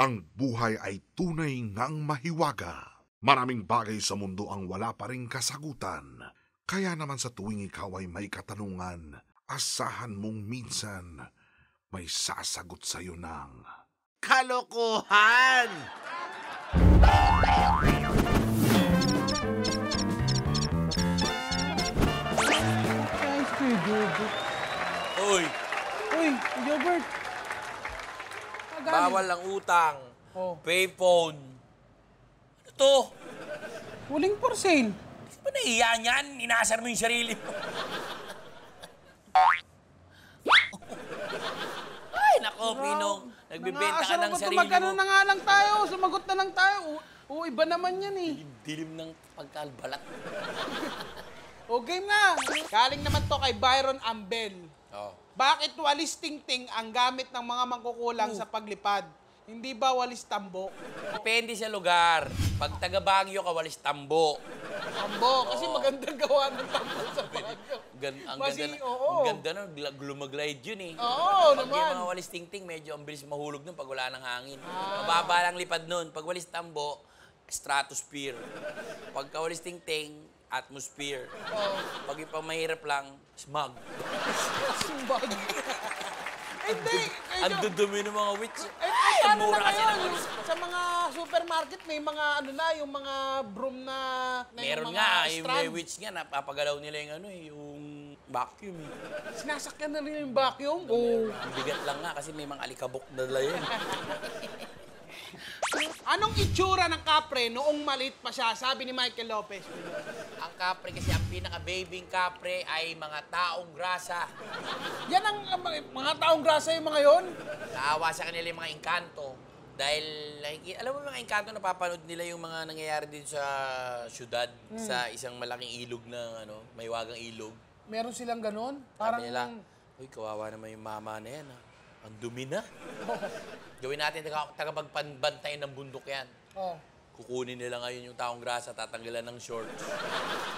Ang buhay ay tunay ngang mahiwaga. Maraming bagay sa mundo ang wala pa rin kasagutan. Kaya naman sa tuwing ikaw ay may katanungan, asahan mong minsan may sasagot sa'yo ng... Kalokohan! Bawal ang utang. Oh. Payphone. Ano to? Huling for sale. Di ba nahiya niyan? Inasar mo yung sarili mo. Ay, nako, Pinong. Nagbibenta ka ng sarili mo. na nga lang tayo. Sumagot na lang tayo. O, o, iba naman yan eh. Dilim ng pagkalbalat. O, game na. Galing naman to kay Byron Ambel. Oh. Bakit walis tingting ang gamit ng mga mangkukulang sa paglipad? Hindi ba walis tambo? Depende sa lugar. Pag taga Baguio ka, walis tambo. Tambo, kasi magandang gawa ng tambo sa Baguio. Gan, ang Masi- ganda na, oo. ang ganda na, gla- glumag-glide yun eh. Oo, Pag yung naman. mga walis tingting, medyo ang bilis mahulog nun pag wala ng hangin. Ah. Mababa lang lipad nun. Pag walis tambo, stratosphere. Pagka walis tingting, atmosphere. Oo. Pag yung pang mahirap lang, smog. Sumbag. Hindi. Ang dudumi ng mga witch. Eh, Ay, ano na ngayon, sa mga supermarket may mga ano na, yung mga broom na, na yung Meron mga nga, yung may witch nga, napapagalaw nila yung ano eh, yung vacuum eh. Sinasakyan na rin yung vacuum. Oo. Ang bigat lang nga kasi may mga alikabok na yun. Anong itsura ng kapre noong maliit pa siya? Sabi ni Michael Lopez. ang kapre kasi, ang pinaka-babing kapre ay mga taong grasa. Yan ang ang mga, mga taong grasa yung mga yon. Naawa sa kanila yung mga engkanto. Dahil, alam mo mga engkanto, napapanood nila yung mga nangyayari din sa syudad, sa isang malaking ilog na, ano, may wagang ilog. Meron silang ganon. Parang, Parang, nila, uy, kawawa naman yung mama na yan, ha? Ang dumi na. Gawin natin, taga, tagapagpanbantay ng bundok yan. oh. Kukunin nila ngayon yung taong grasa, tatanggalan ng shorts.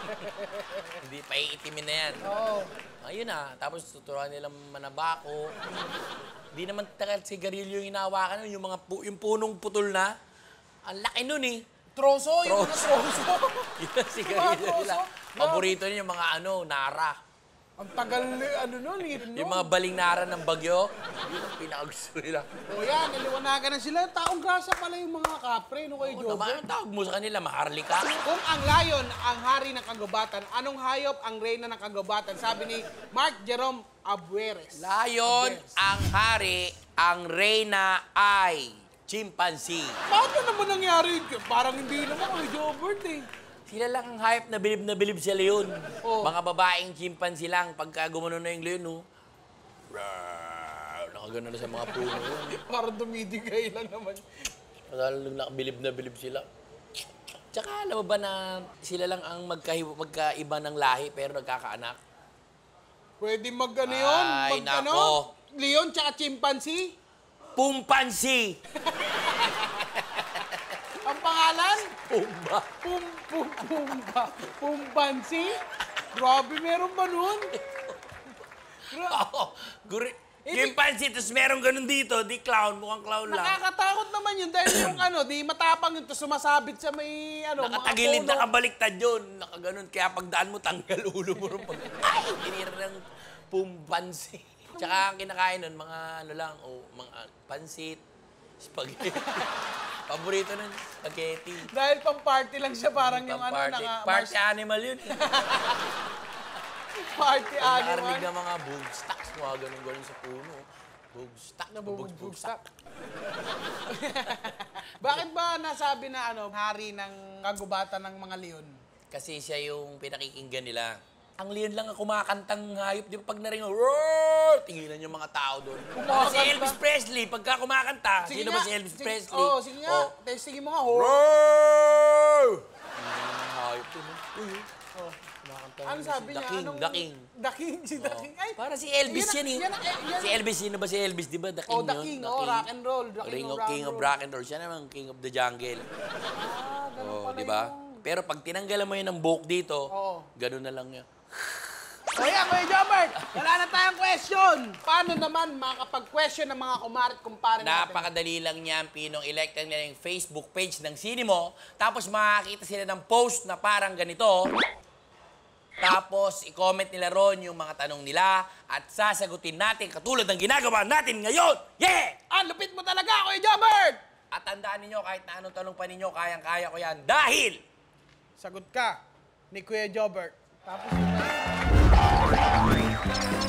Hindi, paiitimin na yan. Oo. Ayun na, tapos tuturuan nilang manabako. Hindi naman tagal sigarilyo yung hinawakan, yung mga pu- yung punong putol na. Ang laki nun eh. Troso, yung mga Troso. Yun ang sigarilyo nila. Paborito niya yung mga ano, nara. Ang tagal, ano nun, eh. no? Yung mga baling nara ng bagyo, yun ang pinakagusto nila. O yan, naliwanagan na sila. Taong grasa pala yung mga kapre, no, kay Oo Joe? naman, ang tawag mo sa kanila, maharlika. Kung ang layon ang hari ng kagubatan, anong hayop ang reyna ng kagubatan? Sabi ni Mark Jerome Abueres. Layon, ang hari, ang reyna ay chimpanzee. Na naman nangyari? Parang hindi naman kay Jobert eh. Sila lang ang hype na bilib na bilib sa leon. Oo. Mga babaeng chimpanzee lang. Pagka gumano na yung leon, no? Nakagano na sa mga puno yun. Parang dumidigay lang naman. Lalo nakabilib na bilib sila. Tsaka alam mo ba na sila lang ang magkahi- magkaiba ng lahi pero nagkakaanak? Pwede mag ano yun? Ay, Mag nako. ano? Leon tsaka chimpanzee? Pumpansi! Ang pangalan? Pumba! Pum, pum, pumba. Pumpansi? Grabe, meron ba nun? Gra- Oo, guri. Chimpanzee, tapos meron ganun dito, di clown, mukhang clown lang. Nakakatakot naman yun dahil yung ano, di matapang yun, tapos sumasabit sa may ano, Nakatagilid, mga puno. nakabaliktad yun. Nakaganon. Kaya pagdaan mo, tanggal ulo mo rin pag... Ay! Tinira ng pumpansi. Tsaka ang kinakain nun, mga ano lang, o mga pansit, spaghetti. Paborito nun, spaghetti. Dahil pang party lang siya, parang yung ano, party, naka, party animal yun. eh. party Nakarinig animal. ng mga bugstocks, mga ganun-ganun sa puno. Bugstock, Nabubugbugsak. Bakit ba nasabi na ano, hari ng kagubatan ng mga leon? Kasi siya yung pinakikinggan nila. Ang leon lang ang kumakantang hayop. Di ba pag narinig, roar! Tinginan yung mga tao doon. Kumakanta? Si Elvis Presley, pagka kumakanta, sino ba si Elvis sige- Presley? Oo, oh, sige nga. Oh. Testingin mo nga, ho. Roar! Ang hayop doon. eh. Uy, Oh. kumakanta. Ano si sabi The niya? King, Anong... The King. The King, si The Oh. King. Ay, Para si Elvis yan eh. yan eh, yan- Si Elvis, sino ba si Elvis? Di ba? The King Oh, The yun? King, oh, rock and roll. The King of King of rock and roll. Siya naman, King of the Jungle. Ah, ganun Oh, pala di ba? yung- Pero pag tinanggalan mo yun ng buhok dito, Oo. ganun na lang yun. Yan, Kuya Jobert, wala na tayong question. Paano naman makakapag-question ng mga kumarit kumpare natin? Napakadali lang niyan, Pinong. Ilike lang nila yung Facebook page ng Sinimo. Tapos makakita sila ng post na parang ganito. Tapos, i-comment nila ron yung mga tanong nila at sasagutin natin katulad ng ginagawa natin ngayon. Yeah! Ah, lupit mo talaga, Kuya Jobert! At tandaan ninyo, kahit na anong tanong pa ninyo, kayang-kaya ko yan. Dahil, Sagot ka ni Kuya Jobert. Tapos,